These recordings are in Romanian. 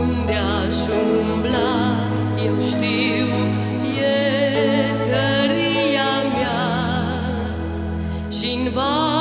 Unde aș umbla, știu, e tăria și-n va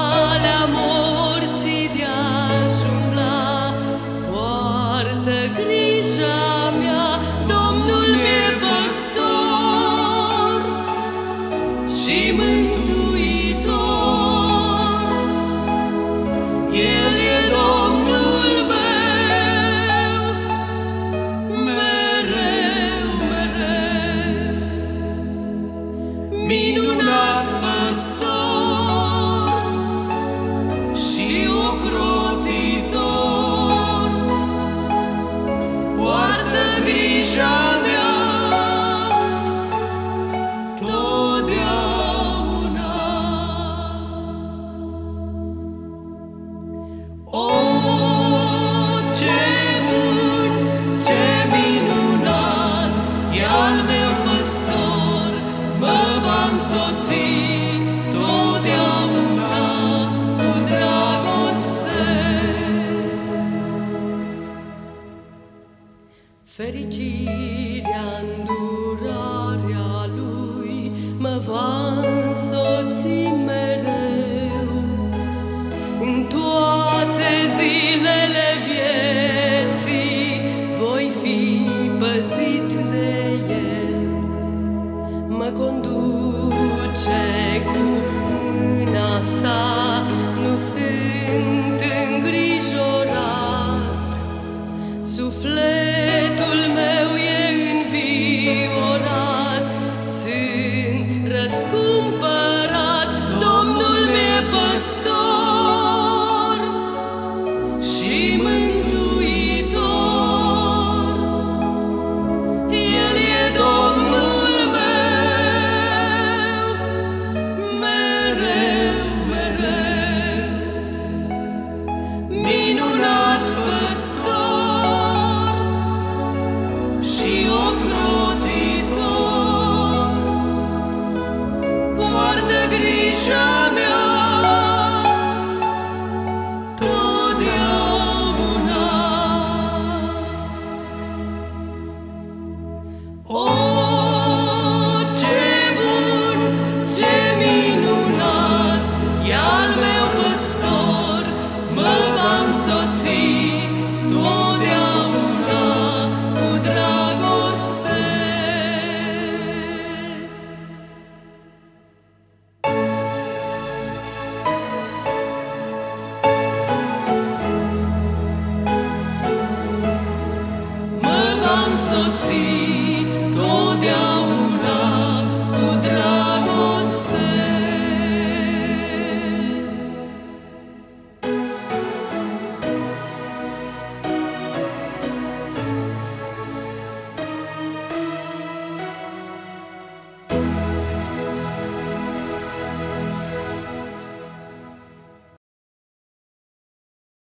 grija fericirea, îndurarea lui mă va însoți mereu. În toate zilele vieții voi fi păzit de el. Mă conduce cu mâna sa nu sunt în soții totdeauna.